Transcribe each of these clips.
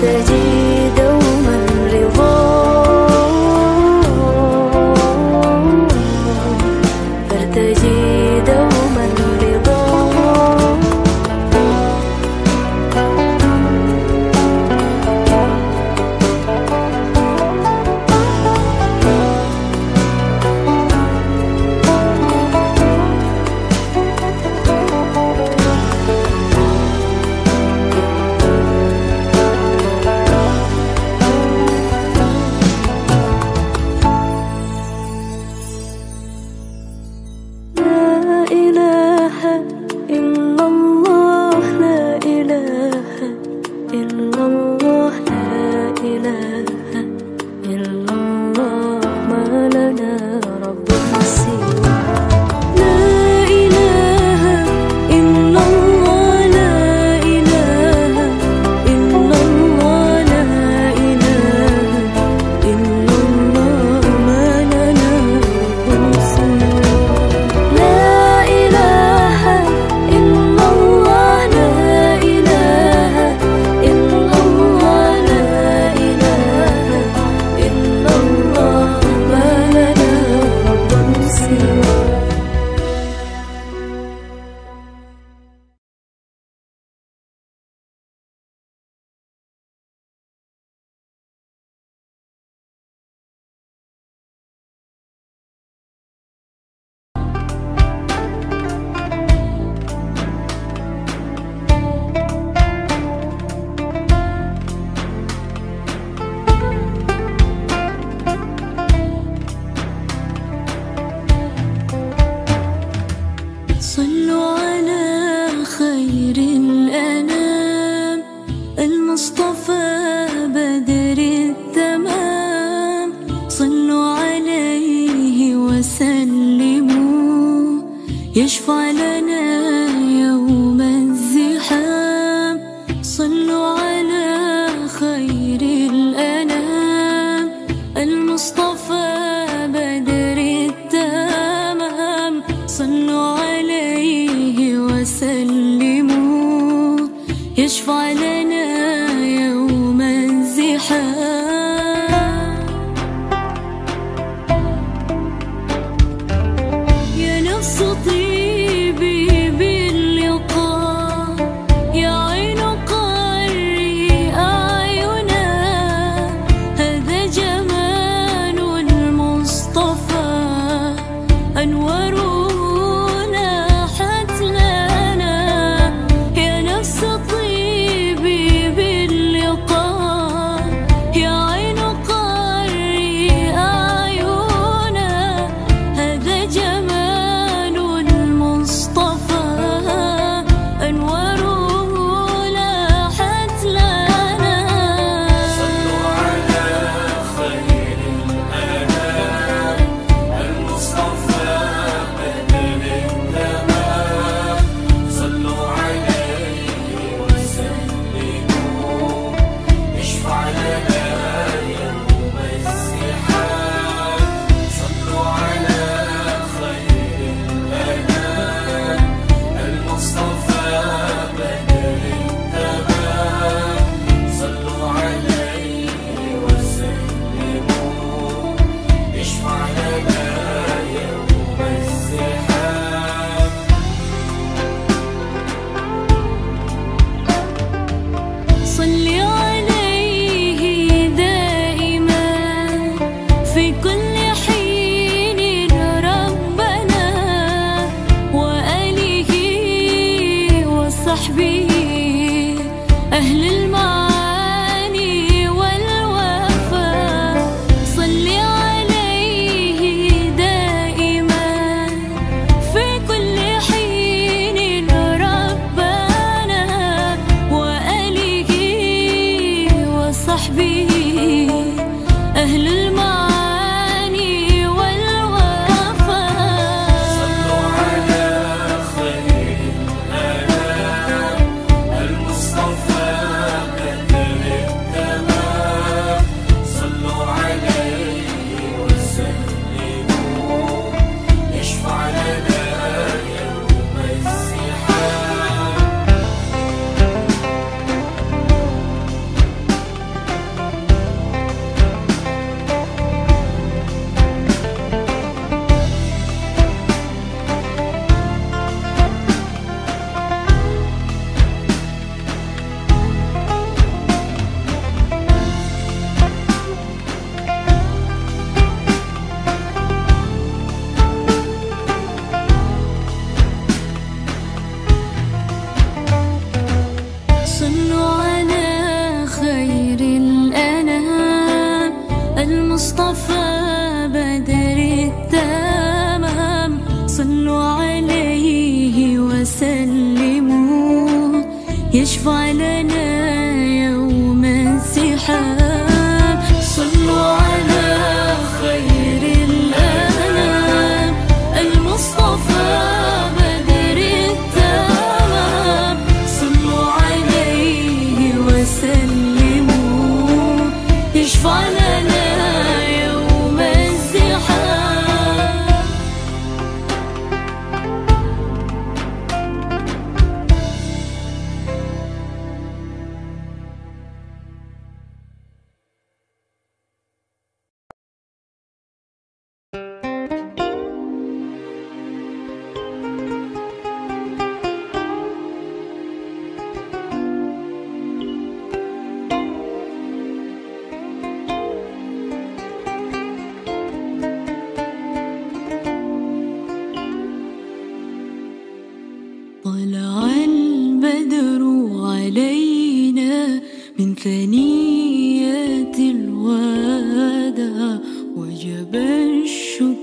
the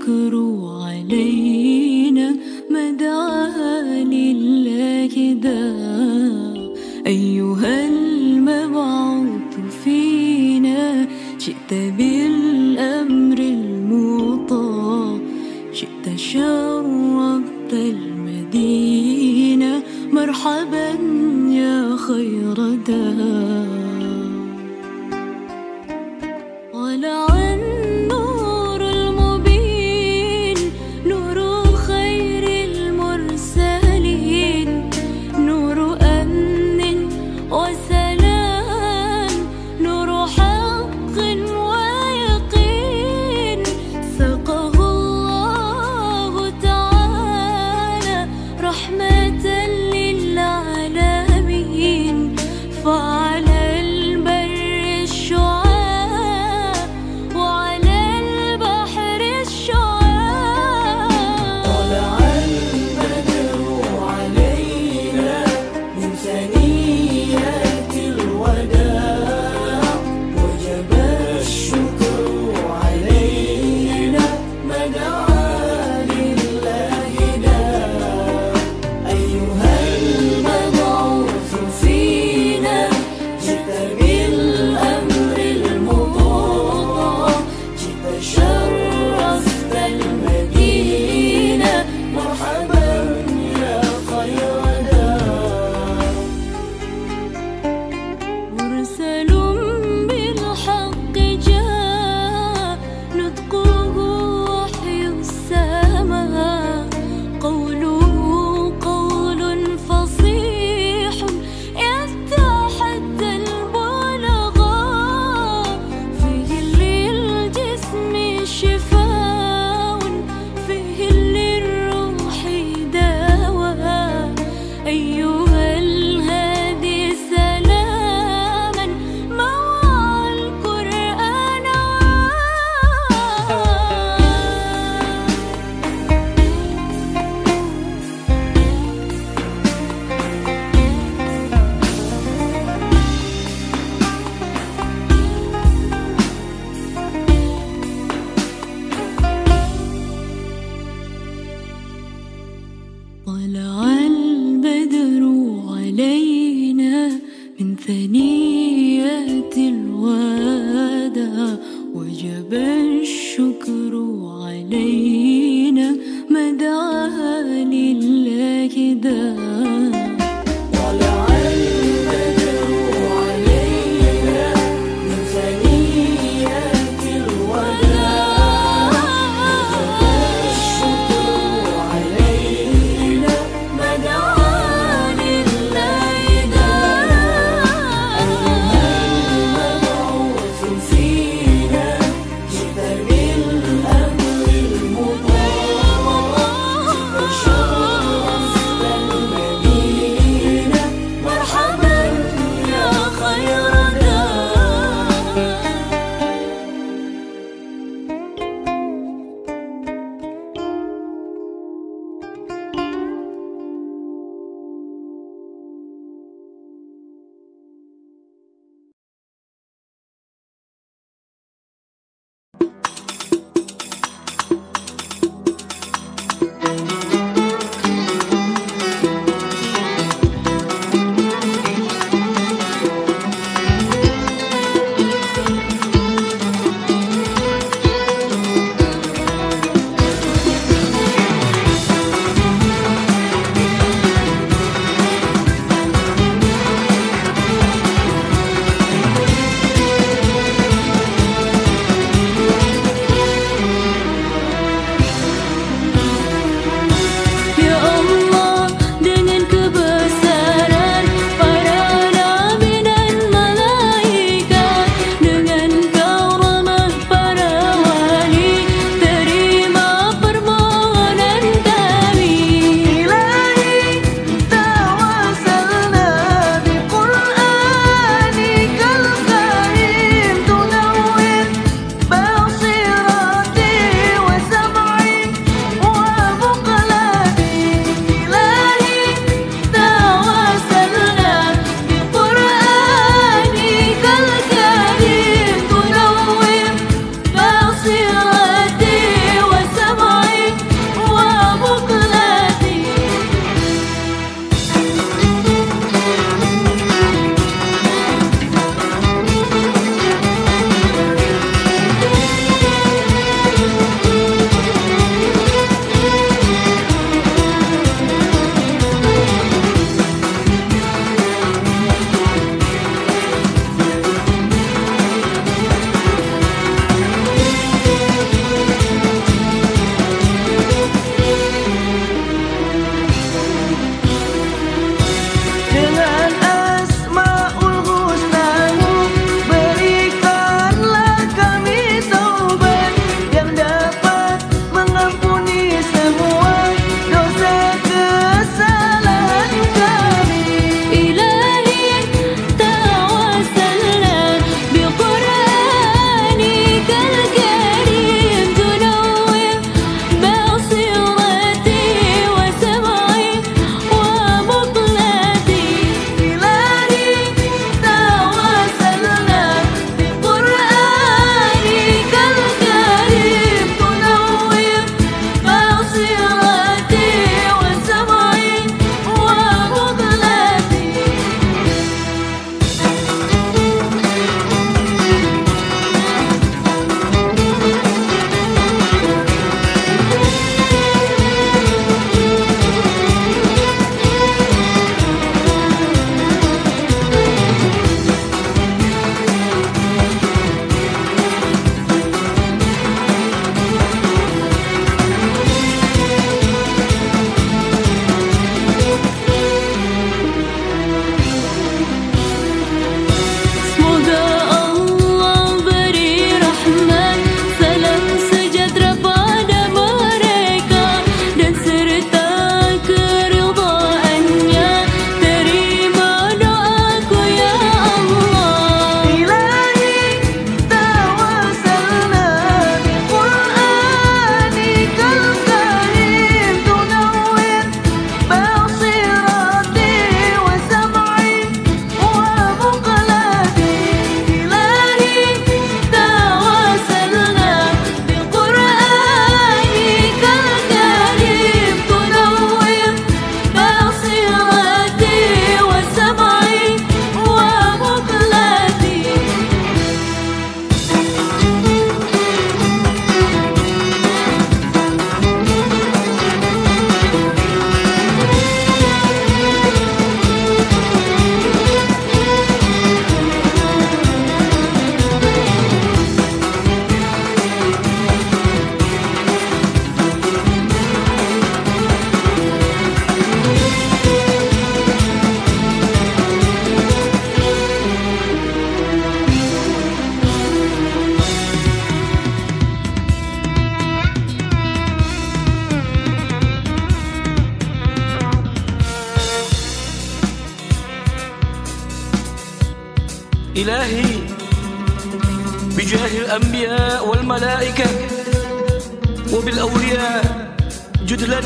그로 طلع البدر علينا من ثنيات الوادى وجب الشكر علينا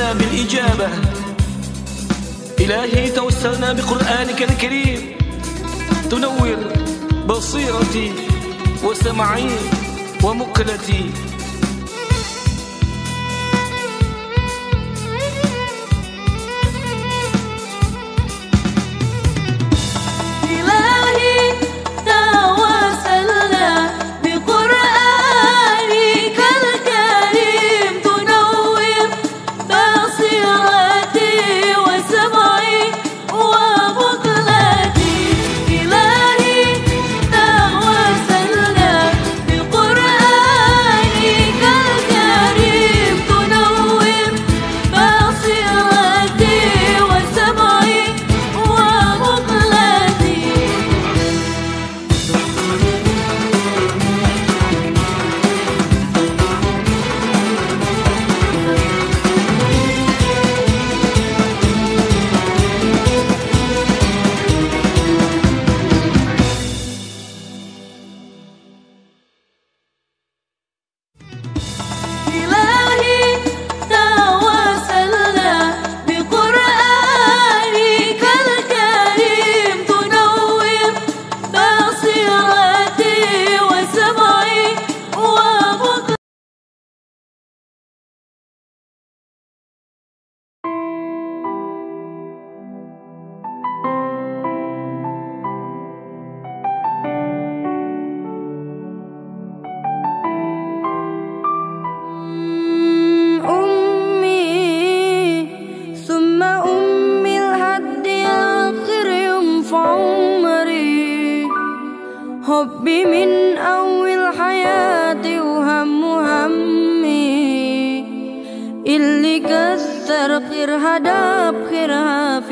جد لنا بالإجابة. إلهي توسلنا بقرآنك الكريم. تنور بصيرتي وسمعي ومقلتي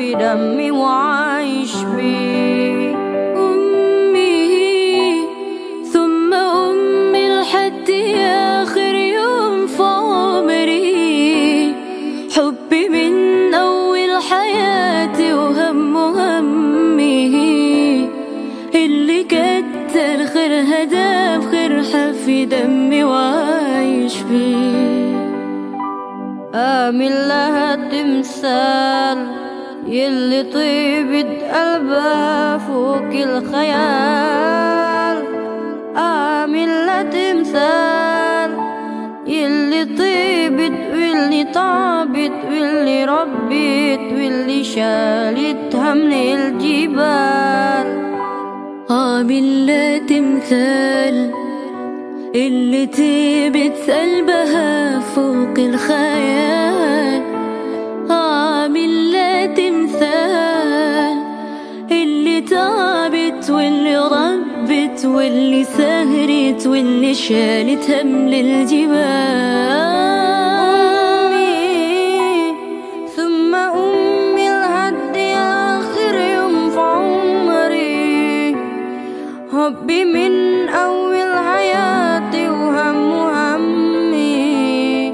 خيرها في دمي طيبت قلبها فوق الخيال. لها تمثال يلي طيبت واللي طابت واللي ربت واللي شالت همل الجبال. عامل تمثال اللي تبت قلبها فوق الخيال. ربت واللي سهرت واللي شالت همل الجبال أمي ثم أمي لحد آخر يوم في عمري. حبي من أول حياتي وهم همي.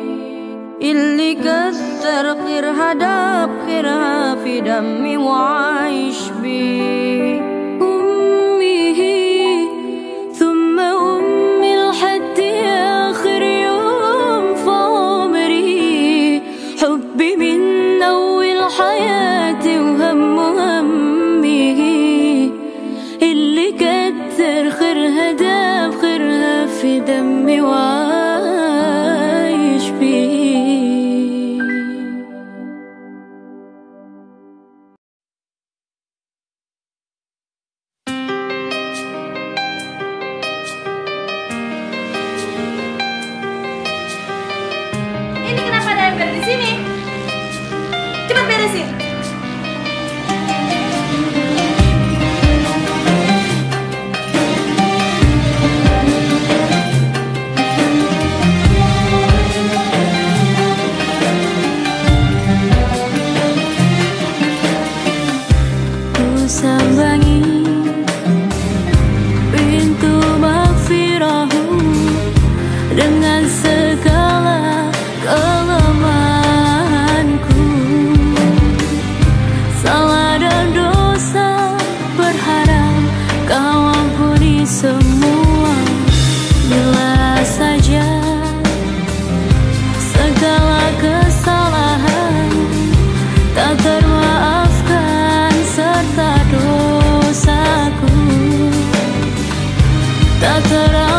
اللي كسر خيرها داب خيرها في دمي وعايش بيه. será